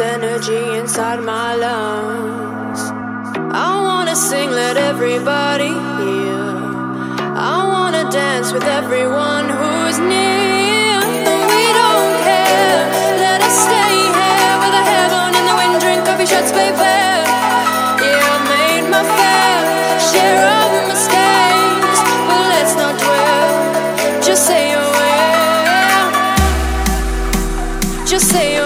this energy inside my lungs. I wanna sing, let everybody hear. I wanna dance with everyone who's near. We don't care, let us stay here with a heaven in the wind, drink coffee shots, baby. Yeah, I made my fair share of mistakes, but let's not dwell. Just say you're. Just say